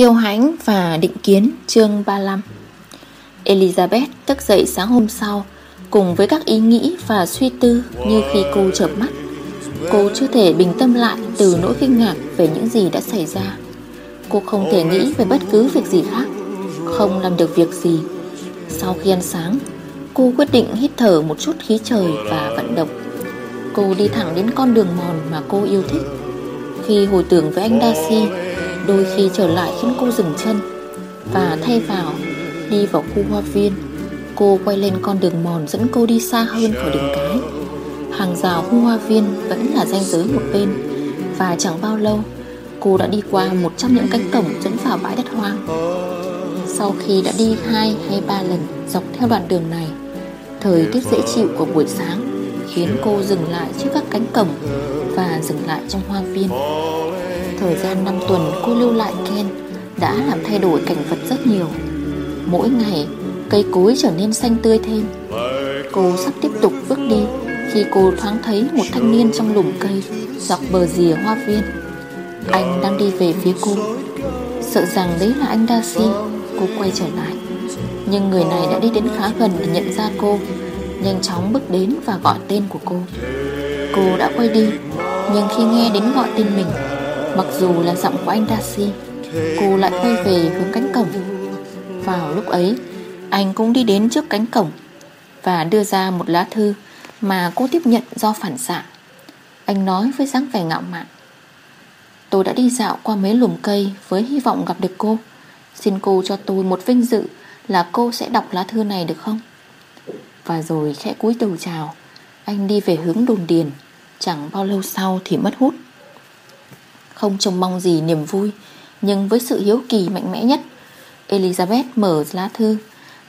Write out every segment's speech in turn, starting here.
Kiêu hãnh và định kiến, chương 35 Elizabeth thức dậy sáng hôm sau, Cùng với các ý nghĩ và suy tư như khi cô chợp mắt. Cô chưa thể bình tâm lại từ nỗi kinh ngạc về những gì đã xảy ra. Cô không thể nghĩ về bất cứ việc gì khác, Không làm được việc gì. Sau khi ăn sáng, Cô quyết định hít thở một chút khí trời và vận động. Cô đi thẳng đến con đường mòn mà cô yêu thích. Khi hồi tưởng với anh Darcy Đôi khi trở lại khiến cô dừng chân Và thay vào Đi vào khu hoa viên. Cô quay lên con đường mòn dẫn cô đi xa hơn khỏi đường cái. Hàng rào khu hoa viên vẫn là ranh giới một bên Và chẳng bao lâu, Cô đã đi qua một trong những cánh cổng dẫn vào bãi đất hoang. Sau khi đã đi hai hay ba lần dọc theo đoạn đường này, Thời tiết dễ chịu của buổi sáng Khiến cô dừng lại trước các cánh cổng Và dừng lại trong hoa viên. Thời gian 5 tuần cô lưu lại Ken Đã làm thay đổi cảnh vật rất nhiều. Mỗi ngày, Cây cối trở nên xanh tươi thêm. Cô sắp tiếp tục bước đi Khi cô thoáng thấy một thanh niên trong lùm cây Dọc bờ rìa hoa viên. Anh đang đi về phía cô. Sợ rằng đấy là anh Darcy, Cô quay trở lại. Nhưng người này đã đi đến khá gần để nhận ra cô. Nhanh chóng bước đến và gọi tên của cô. Cô đã quay đi, Nhưng khi nghe đến gọi tên mình Mặc dù là giọng của anh Darcy, Cô lại quay về hướng cánh cổng. Vào lúc ấy, Anh cũng đi đến trước cánh cổng Và đưa ra một lá thư Mà cô tiếp nhận do phản xạ. Anh nói với dáng vẻ ngạo mạn, Tôi đã đi dạo qua mấy lùm cây Với hy vọng gặp được cô. Xin cô cho tôi một vinh dự Là cô sẽ đọc lá thư này được không? Và rồi khẽ cúi đầu chào. Anh đi về hướng đồn điền. Chẳng bao lâu sau thì mất hút không trông mong gì niềm vui, Nhưng với sự hiếu kỳ mạnh mẽ nhất, Elizabeth mở lá thư.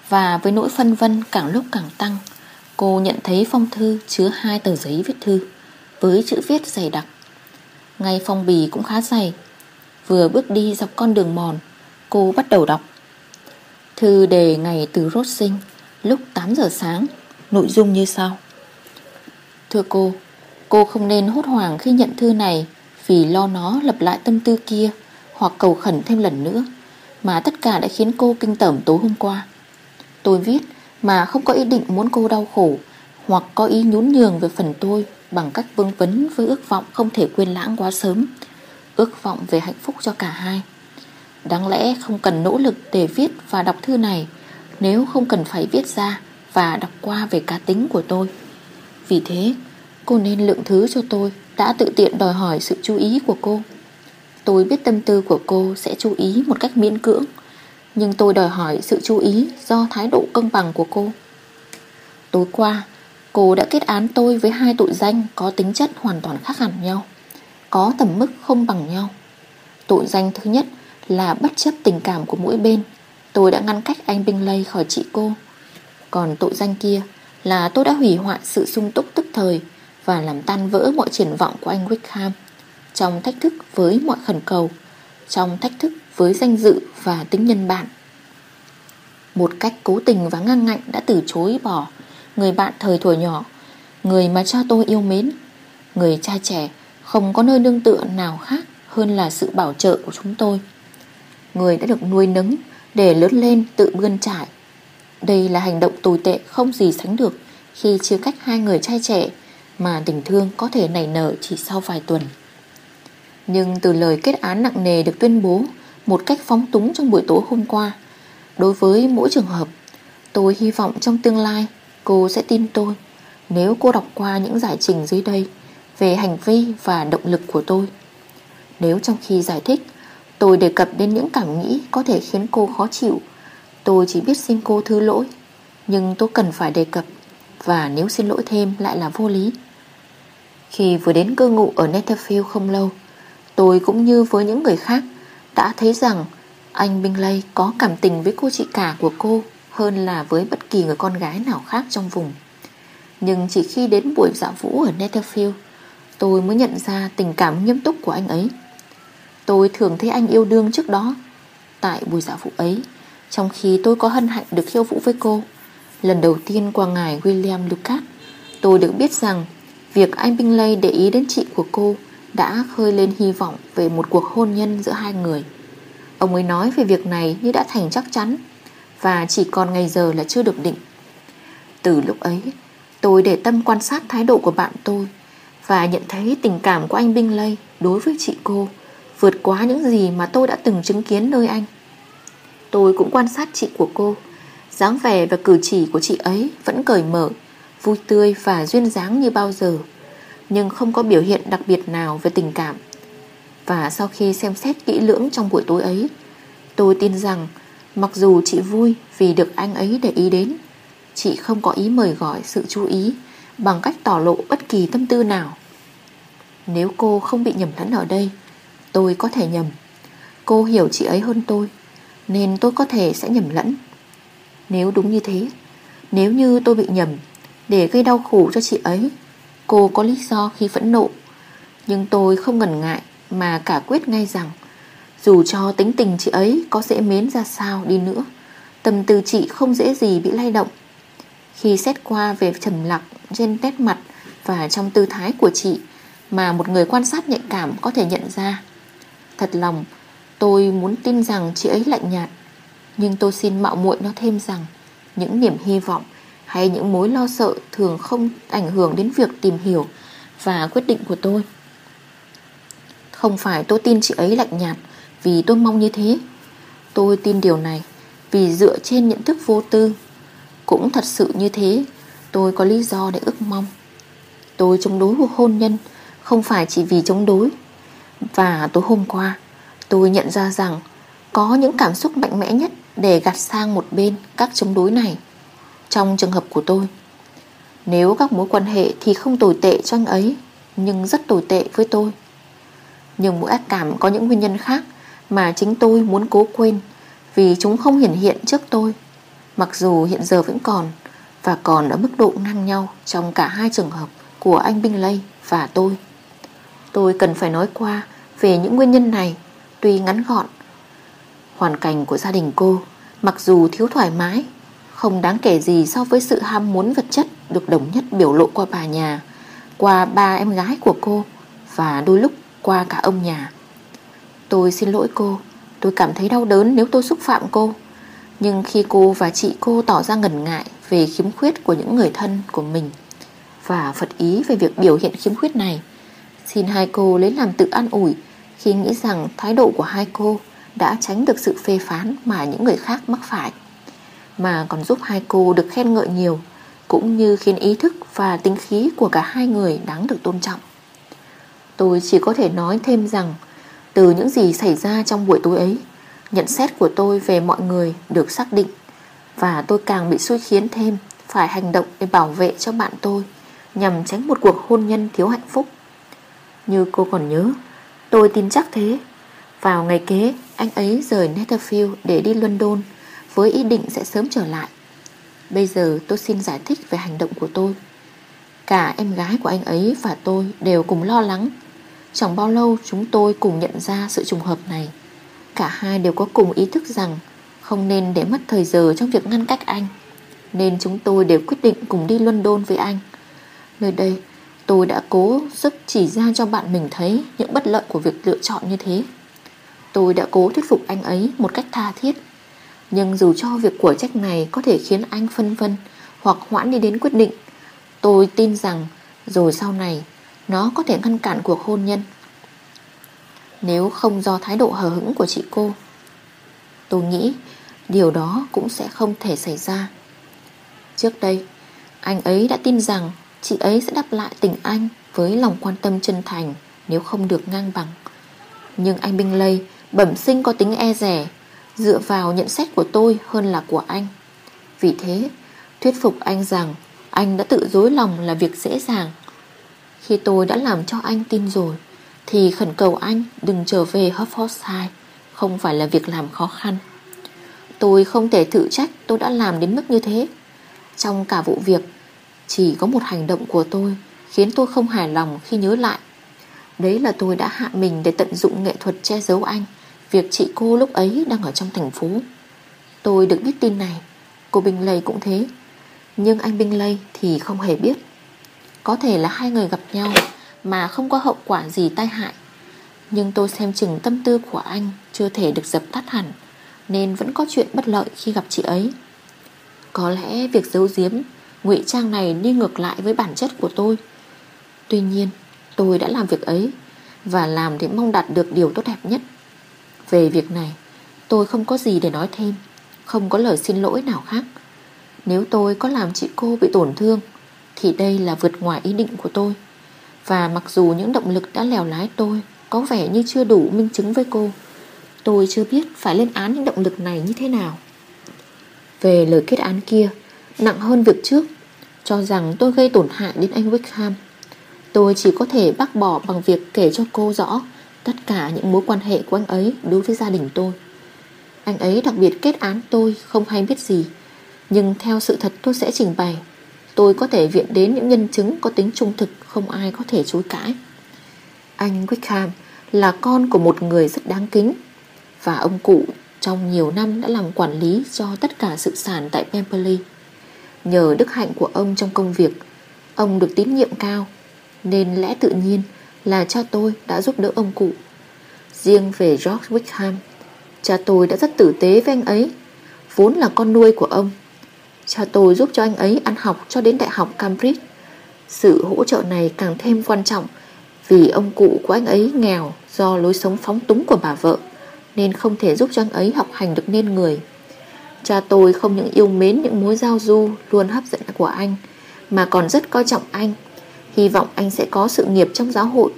Và với nỗi phân vân càng lúc càng tăng, Cô nhận thấy phong thư chứa hai tờ giấy viết thư Với chữ viết dày đặc. Ngay phong bì cũng khá dày. Vừa bước đi dọc con đường mòn, Cô bắt đầu đọc. Thư đề ngày từ rốt sinh, Lúc 8 giờ sáng, Nội dung như sau. Thưa cô Cô không nên hốt hoảng khi nhận thư này vì lo nó lặp lại tâm tư kia Hoặc cầu khẩn thêm lần nữa, Mà tất cả đã khiến cô kinh tởm tối hôm qua. Tôi viết Mà không có ý định muốn cô đau khổ Hoặc có ý nhún nhường về phần tôi Bằng cách vương vấn với ước vọng Không thể quên lãng quá sớm, Ước vọng về hạnh phúc cho cả hai. Đáng lẽ không cần nỗ lực để viết và đọc thư này Nếu không cần phải viết ra Và đọc qua về cá tính của tôi. Vì thế Cô nên lượng thứ cho tôi đã tự tiện đòi hỏi sự chú ý của cô. Tôi biết tâm tư của cô sẽ chú ý một cách miễn cưỡng Nhưng tôi đòi hỏi sự chú ý do thái độ công bằng của cô. Tối qua, cô đã kết án tôi với hai tội danh có tính chất hoàn toàn khác hẳn nhau Có tầm mức không bằng nhau. Tội danh thứ nhất là bất chấp tình cảm của mỗi bên. Tôi đã ngăn cách anh Bingley khỏi chị cô. Còn tội danh kia là tôi đã hủy hoại sự sung túc tức thời và làm tan vỡ mọi triển vọng của anh Wickham trong thách thức với mọi khẩn cầu, trong thách thức với danh dự và tính nhân bản. Một cách cố tình và ngang ngạnh đã từ chối bỏ người bạn thời thuở nhỏ, người mà cha tôi yêu mến, người cha trẻ không có nơi nương tựa nào khác hơn là sự bảo trợ của chúng tôi. Người đã được nuôi nấng để lớn lên tự bươn trải. Đây là hành động tồi tệ không gì sánh được khi chia cách hai người trai trẻ mà tình thương có thể nảy nở chỉ sau vài tuần. Nhưng từ lời kết án nặng nề được tuyên bố một cách phóng túng trong buổi tối hôm qua, đối với mỗi trường hợp, tôi hy vọng trong tương lai cô sẽ tin tôi nếu cô đọc qua những giải trình dưới đây về hành vi và động lực của tôi. Nếu trong khi giải thích, tôi đề cập đến những cảm nghĩ có thể khiến cô khó chịu, tôi chỉ biết xin cô thứ lỗi, nhưng tôi cần phải đề cập và nếu xin lỗi thêm lại là vô lý. Khi vừa đến cư ngụ ở Netherfield không lâu, Tôi cũng như với những người khác Đã thấy rằng anh Bingley có cảm tình với cô chị cả của cô Hơn là với bất kỳ người con gái nào khác trong vùng. Nhưng chỉ khi đến buổi dạo vũ ở Netherfield, Tôi mới nhận ra tình cảm nghiêm túc của anh ấy. Tôi thường thấy anh yêu đương trước đó. Tại buổi dạo vũ ấy, Trong khi tôi có hân hạnh được khiêu vũ với cô, Lần đầu tiên qua ngài William Lucas, Tôi được biết rằng Việc anh Bingley để ý đến chị của cô Đã khơi lên hy vọng Về một cuộc hôn nhân giữa hai người. Ông ấy nói về việc này như đã thành chắc chắn Và chỉ còn ngày giờ là chưa được định. Từ lúc ấy, Tôi để tâm quan sát thái độ của bạn tôi Và nhận thấy tình cảm của anh Bingley Đối với chị cô Vượt quá những gì mà tôi đã từng chứng kiến nơi anh. Tôi cũng quan sát chị của cô, dáng vẻ và cử chỉ của chị ấy Vẫn cởi mở Vui tươi và duyên dáng như bao giờ, Nhưng không có biểu hiện đặc biệt nào về tình cảm. Và sau khi xem xét kỹ lưỡng trong buổi tối ấy, Tôi tin rằng Mặc dù chị vui vì được anh ấy để ý đến, Chị không có ý mời gọi sự chú ý Bằng cách tỏ lộ bất kỳ tâm tư nào. Nếu cô không bị nhầm lẫn ở đây, Tôi có thể nhầm. Cô hiểu chị ấy hơn tôi, Nên tôi có thể sẽ nhầm lẫn. Nếu đúng như thế, Nếu như tôi bị nhầm để gây đau khổ cho chị ấy. Cô có lý do khi phẫn nộ, Nhưng tôi không ngần ngại Mà cả quyết ngay rằng, Dù cho tính tình chị ấy có dễ mến ra sao đi nữa, Tâm tư chị không dễ gì bị lay động. Khi xét qua về trầm lặng trên nét mặt Và trong tư thái của chị Mà một người quan sát nhạy cảm có thể nhận ra, Thật lòng, tôi muốn tin rằng chị ấy lạnh nhạt. Nhưng tôi xin mạo muội nó thêm rằng Những niềm hy vọng hay những mối lo sợ thường không ảnh hưởng đến việc tìm hiểu và quyết định của tôi. Không phải tôi tin chị ấy lạnh nhạt vì tôi mong như thế. Tôi tin điều này vì dựa trên nhận thức vô tư. Cũng thật sự như thế, tôi có lý do để ước mong. Tôi chống đối cuộc hôn nhân không phải chỉ vì chống đối. Và tối hôm qua, tôi nhận ra rằng có những cảm xúc mạnh mẽ nhất để gạt sang một bên các chống đối này. Trong trường hợp của tôi. Nếu các mối quan hệ thì không tồi tệ cho anh ấy, Nhưng rất tồi tệ với tôi. Nhưng mỗi ác cảm có những nguyên nhân khác Mà chính tôi muốn cố quên Vì chúng không hiển hiện trước tôi, Mặc dù hiện giờ vẫn còn Và còn ở mức độ ngang nhau Trong cả hai trường hợp Của anh Binh Lây và tôi. Tôi cần phải nói qua Về những nguyên nhân này, Tuy ngắn gọn. Hoàn cảnh của gia đình cô, Mặc dù thiếu thoải mái không đáng kể gì so với sự ham muốn vật chất Được đồng nhất biểu lộ qua bà nhà, Qua ba em gái của cô Và đôi lúc qua cả ông nhà. Tôi xin lỗi cô, Tôi cảm thấy đau đớn nếu tôi xúc phạm cô. Nhưng khi cô và chị cô tỏ ra ngần ngại Về khiếm khuyết của những người thân của mình Và phật ý về việc biểu hiện khiếm khuyết này, Xin hai cô lấy làm tự an ủi Khi nghĩ rằng thái độ của hai cô Đã tránh được sự phê phán mà những người khác mắc phải mà còn giúp hai cô được khen ngợi nhiều, cũng như khiến ý thức và tính khí của cả hai người đáng được tôn trọng. Tôi chỉ có thể nói thêm rằng, từ những gì xảy ra trong buổi tối ấy, nhận xét của tôi về mọi người được xác định và tôi càng bị xui khiến thêm phải hành động để bảo vệ cho bạn tôi nhằm tránh một cuộc hôn nhân thiếu hạnh phúc. Như cô còn nhớ, tôi tin chắc thế. Vào ngày kế, anh ấy rời Netherfield để đi London với ý định sẽ sớm trở lại. Bây giờ tôi xin giải thích về hành động của tôi. Cả em gái của anh ấy và tôi đều cùng lo lắng. Chẳng bao lâu chúng tôi cùng nhận ra sự trùng hợp này. Cả hai đều có cùng ý thức rằng không nên để mất thời giờ trong việc ngăn cách anh. Nên chúng tôi đều quyết định cùng đi London với anh. Nơi đây, tôi đã cố sức chỉ ra cho bạn mình thấy những bất lợi của việc lựa chọn như thế. Tôi đã cố thuyết phục anh ấy một cách tha thiết nhưng dù cho việc của trách này có thể khiến anh phân vân hoặc hoãn đi đến quyết định, tôi tin rằng rồi sau này nó có thể ngăn cản cuộc hôn nhân. Nếu không do thái độ hờ hững của chị cô, tôi nghĩ điều đó cũng sẽ không thể xảy ra. Trước đây, anh ấy đã tin rằng chị ấy sẽ đáp lại tình anh với lòng quan tâm chân thành nếu không được ngang bằng. Nhưng anh Binh Lây bẩm sinh có tính e rẻ dựa vào nhận xét của tôi hơn là của anh. Vì thế, thuyết phục anh rằng anh đã tự dối lòng là việc dễ dàng. Khi tôi đã làm cho anh tin rồi, thì khẩn cầu anh đừng trở về Hertfordshire, không phải là việc làm khó khăn. Tôi không thể tự trách tôi đã làm đến mức như thế. Trong cả vụ việc, chỉ có một hành động của tôi khiến tôi không hài lòng khi nhớ lại. Đấy là tôi đã hạ mình để tận dụng nghệ thuật che giấu anh Việc chị cô lúc ấy đang ở trong thành phố. Tôi được biết tin này. Cô Bình Lây cũng thế. Nhưng anh Bình Lây thì không hề biết. Có thể là hai người gặp nhau Mà không có hậu quả gì tai hại. Nhưng tôi xem chừng tâm tư của anh Chưa thể được dập tắt hẳn, Nên vẫn có chuyện bất lợi khi gặp chị ấy. Có lẽ việc giấu giếm ngụy trang này đi ngược lại với bản chất của tôi. Tuy nhiên, tôi đã làm việc ấy Và làm để mong đạt được điều tốt đẹp nhất. Về việc này, Tôi không có gì để nói thêm, Không có lời xin lỗi nào khác. Nếu tôi có làm chị cô bị tổn thương, Thì đây là vượt ngoài ý định của tôi. Và mặc dù những động lực đã lèo lái tôi Có vẻ như chưa đủ minh chứng với cô, Tôi chưa biết phải lên án những động lực này như thế nào. Về lời kết án kia, Nặng hơn việc trước, Cho rằng tôi gây tổn hại đến anh Wickham. Tôi chỉ có thể bác bỏ bằng việc kể cho cô rõ Tất cả những mối quan hệ của anh ấy đối với gia đình tôi. Anh ấy đặc biệt kết án tôi không hay biết gì. Nhưng theo sự thật tôi sẽ trình bày, Tôi có thể viện đến những nhân chứng có tính trung thực Không ai có thể chối cãi. Anh Wickham là con của một người rất đáng kính, Và ông cụ trong nhiều năm đã làm quản lý cho tất cả sự sản tại Pemberley. Nhờ đức hạnh của ông trong công việc, Ông được tín nhiệm cao, Nên lẽ tự nhiên là cha tôi đã giúp đỡ ông cụ. Riêng về George Wickham, Cha tôi đã rất tử tế với anh ấy, Vốn là con nuôi của ông. Cha tôi giúp cho anh ấy ăn học cho đến Đại học Cambridge. Sự hỗ trợ này càng thêm quan trọng Vì ông cụ của anh ấy nghèo Do lối sống phóng túng của bà vợ, Nên không thể giúp cho anh ấy học hành được nên người. Cha tôi không những yêu mến những mối giao du Luôn hấp dẫn của anh, Mà còn rất coi trọng anh. Hy vọng anh sẽ có sự nghiệp trong giáo hội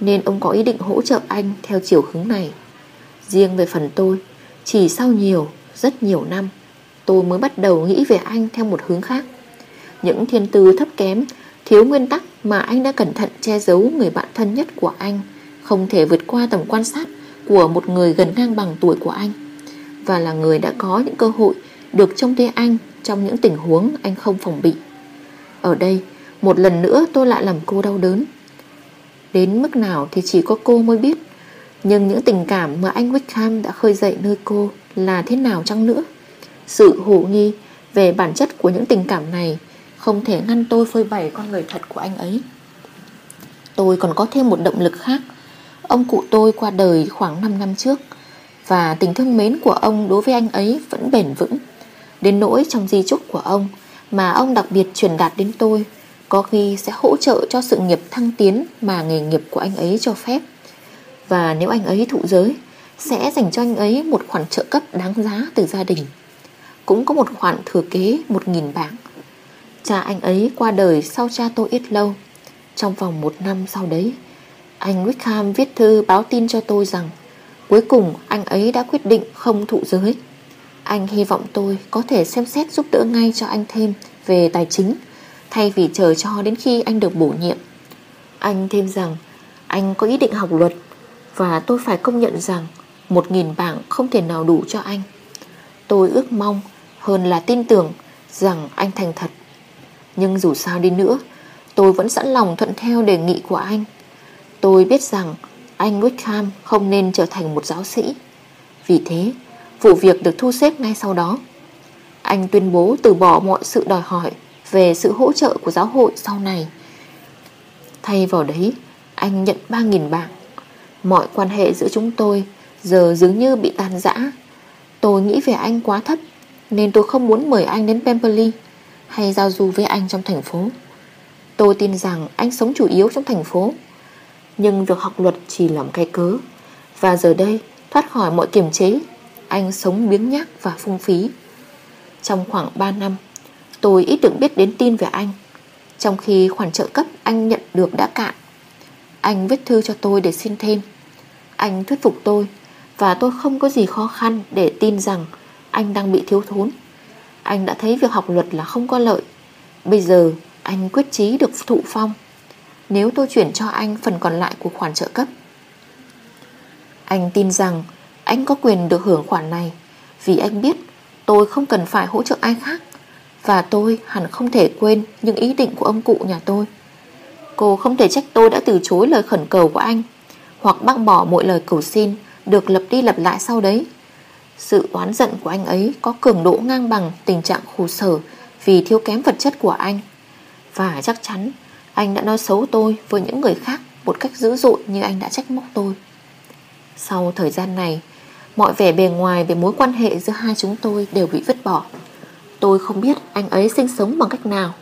Nên ông có ý định hỗ trợ anh Theo chiều hướng này. Riêng về phần tôi Chỉ sau nhiều, rất nhiều năm Tôi mới bắt đầu nghĩ về anh theo một hướng khác. Những thiên tư thấp kém Thiếu nguyên tắc mà anh đã cẩn thận che giấu Người bạn thân nhất của anh Không thể vượt qua tầm quan sát Của một người gần ngang bằng tuổi của anh. Và là người đã có những cơ hội Được trông thấy anh Trong những tình huống anh không phòng bị. Ở đây một lần nữa tôi lại làm cô đau đớn. Đến mức nào thì chỉ có cô mới biết. Nhưng những tình cảm mà anh Wickham đã khơi dậy nơi cô Là thế nào chăng nữa? Sự hồ nghi về bản chất của những tình cảm này Không thể ngăn tôi phơi bày con người thật của anh ấy. Tôi còn có thêm một động lực khác. Ông cụ tôi qua đời khoảng 5 năm trước, Và tình thương mến của ông đối với anh ấy vẫn bền vững. Đến nỗi trong di chúc của ông Mà ông đặc biệt truyền đạt đến tôi có khi sẽ hỗ trợ cho sự nghiệp thăng tiến mà nghề nghiệp của anh ấy cho phép. Và nếu anh ấy thụ giới, sẽ dành cho anh ấy một khoản trợ cấp đáng giá từ gia đình. Cũng có một khoản thừa kế 1.000 bảng. Cha anh ấy qua đời sau cha tôi ít lâu. Trong vòng một năm sau đấy, anh Wickham viết thư báo tin cho tôi rằng cuối cùng anh ấy đã quyết định không thụ giới. Anh hy vọng tôi có thể xem xét giúp đỡ ngay cho anh thêm về tài chính Thay vì chờ cho đến khi anh được bổ nhiệm, Anh thêm rằng Anh có ý định học luật Và tôi phải công nhận rằng Một nghìn bảng không thể nào đủ cho anh. Tôi ước mong Hơn là tin tưởng Rằng anh thành thật. Nhưng dù sao đi nữa, Tôi vẫn sẵn lòng thuận theo đề nghị của anh. Tôi biết rằng Anh Wickham không nên trở thành một giáo sĩ. Vì thế, Vụ việc được thu xếp ngay sau đó. Anh tuyên bố từ bỏ mọi sự đòi hỏi về sự hỗ trợ của giáo hội sau này. Thay vào đấy, anh nhận 3.000 bảng. Mọi quan hệ giữa chúng tôi giờ dường như bị tan rã. Tôi nghĩ về anh quá thấp, nên tôi không muốn mời anh đến Pemberley hay giao du với anh trong thành phố. Tôi tin rằng anh sống chủ yếu trong thành phố. Nhưng việc học luật chỉ làm cái cớ. Và giờ đây, thoát khỏi mọi kiềm chế, anh sống biếng nhác và phung phí. Trong khoảng 3 năm, Tôi ít được biết đến tin về anh. Trong khi khoản trợ cấp anh nhận được đã cạn, Anh viết thư cho tôi để xin thêm. Anh thuyết phục tôi Và tôi không có gì khó khăn để tin rằng Anh đang bị thiếu thốn. Anh đã thấy việc học luật là không có lợi. Bây giờ anh quyết chí được thụ phong. Nếu tôi chuyển cho anh phần còn lại của khoản trợ cấp, Anh tin rằng Anh có quyền được hưởng khoản này Vì anh biết tôi không cần phải hỗ trợ ai khác và tôi hẳn không thể quên những ý định của ông cụ nhà tôi. Cô không thể trách tôi đã từ chối lời khẩn cầu của anh, Hoặc bác bỏ mọi lời cầu xin Được lập đi lập lại sau đấy. Sự oán giận của anh ấy Có cường độ ngang bằng tình trạng khổ sở Vì thiếu kém vật chất của anh. Và chắc chắn Anh đã nói xấu tôi với những người khác Một cách dữ dội như anh đã trách móc tôi. Sau thời gian này, Mọi vẻ bề ngoài về mối quan hệ giữa hai chúng tôi đều bị vứt bỏ. Tôi không biết anh ấy sinh sống bằng cách nào.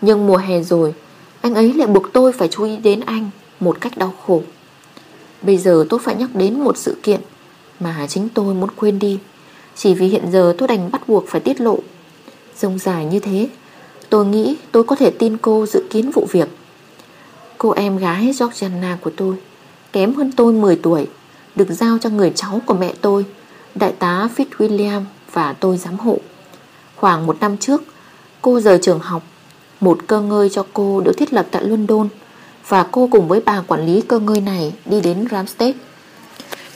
Nhưng mùa hè rồi, Anh ấy lại buộc tôi phải chú ý đến anh Một cách đau khổ. Bây giờ tôi phải nhắc đến một sự kiện Mà chính tôi muốn quên đi. Chỉ vì hiện giờ tôi đành bắt buộc phải tiết lộ. Rông dài như thế, Tôi nghĩ tôi có thể tin cô dự kiến vụ việc. Cô em gái Georgiana của tôi, Kém hơn tôi 10 tuổi, Được giao cho người cháu của mẹ tôi, Đại tá Fitzwilliam và tôi giám hộ. Khoảng một năm trước, Cô rời trường học, Một cơ ngơi cho cô được thiết lập tại London Và cô cùng với bà quản lý cơ ngơi này Đi đến Ramstead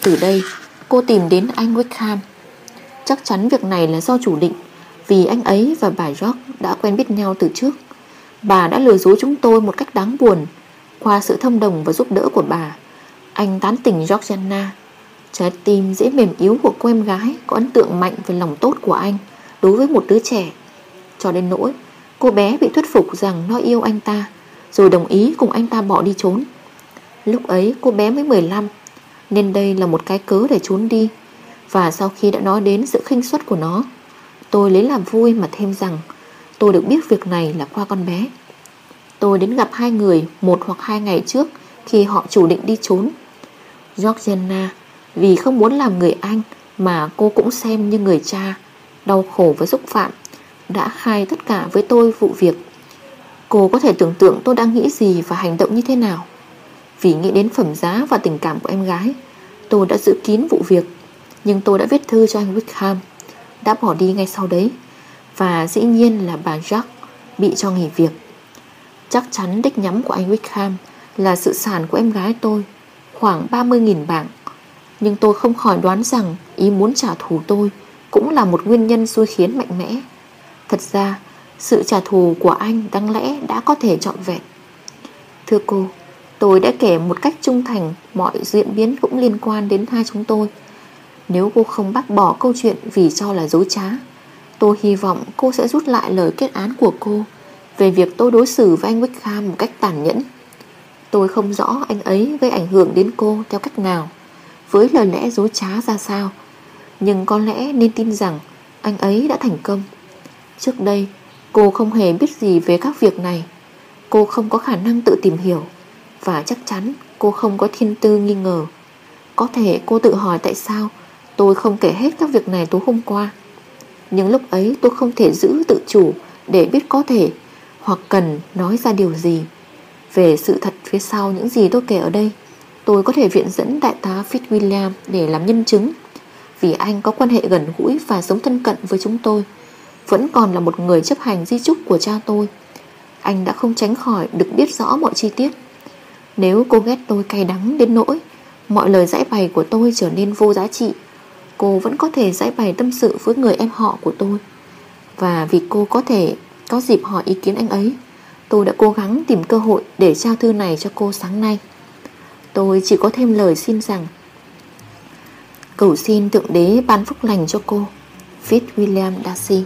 Từ đây, cô tìm đến anh Wickham. Chắc chắn việc này là do chủ định, Vì anh ấy và bà York đã quen biết nhau từ trước. Bà đã lừa dối chúng tôi một cách đáng buồn. Qua sự thông đồng và giúp đỡ của bà, Anh tán tỉnh Georgiana. Trái tim dễ mềm yếu của cô em gái Có ấn tượng mạnh về lòng tốt của anh. Đối với một đứa trẻ. Cho đến nỗi, cô bé bị thuyết phục rằng nó yêu anh ta, Rồi đồng ý cùng anh ta bỏ đi trốn. Lúc ấy cô bé mới 15 Nên đây là một cái cớ để trốn đi. Và sau khi đã nói đến sự khinh suất của nó, Tôi lấy làm vui mà thêm rằng Tôi được biết việc này là qua con bé. Tôi đến gặp hai người Một hoặc hai ngày trước Khi họ chủ định đi trốn. Georgiana, Vì không muốn làm người Anh Mà cô cũng xem như người cha. Đau khổ và xúc phạm, Đã khai tất cả với tôi vụ việc. Cô có thể tưởng tượng tôi đang nghĩ gì Và hành động như thế nào. Vì nghĩ đến phẩm giá và tình cảm của em gái, Tôi đã giữ kín vụ việc, Nhưng tôi đã viết thư cho anh Wickham, Đã bỏ đi ngay sau đấy, Và dĩ nhiên là bà Jack Bị cho nghỉ việc. Chắc chắn đích nhắm của anh Wickham Là sự sản của em gái tôi, Khoảng 30.000 bảng, Nhưng tôi không khỏi đoán rằng Ý muốn trả thù tôi cũng là một nguyên nhân xui khiến mạnh mẽ. Thật ra Sự trả thù của anh đáng lẽ đã có thể trọn vẹn. Thưa cô Tôi đã kể một cách trung thành Mọi diễn biến cũng liên quan đến hai chúng tôi. Nếu cô không bác bỏ câu chuyện Vì cho là dối trá Tôi hy vọng cô sẽ rút lại lời kết án của cô về việc tôi đối xử với anh Wickham một cách tàn nhẫn. Tôi không rõ anh ấy gây ảnh hưởng đến cô theo cách nào, với lời lẽ dối trá ra sao, nhưng có lẽ nên tin rằng anh ấy đã thành công. Trước đây, cô không hề biết gì về các việc này. Cô không có khả năng tự tìm hiểu, và chắc chắn cô không có thiên tư nghi ngờ. Có thể cô tự hỏi tại sao tôi không kể hết các việc này tối hôm qua. Nhưng lúc ấy tôi không thể giữ tự chủ để biết có thể hoặc cần nói ra điều gì Về sự thật phía sau những gì tôi kể ở đây Tôi có thể viện dẫn đại tá Fitzwilliam để làm nhân chứng vì anh có quan hệ gần gũi và sống thân cận với chúng tôi, Vẫn còn là một người chấp hành di trúc của cha tôi. Anh đã không tránh khỏi được biết rõ mọi chi tiết. Nếu cô ghét tôi cay đắng đến nỗi Mọi lời giải bày của tôi trở nên vô giá trị, Cô vẫn có thể giải bày tâm sự với người em họ của tôi. Và vì cô có thể có dịp hỏi ý kiến anh ấy, Tôi đã cố gắng tìm cơ hội để trao thư này cho cô sáng nay. Tôi chỉ có thêm lời xin rằng Cầu xin Thượng Đế ban phúc lành cho cô. Fitzwilliam Darcy.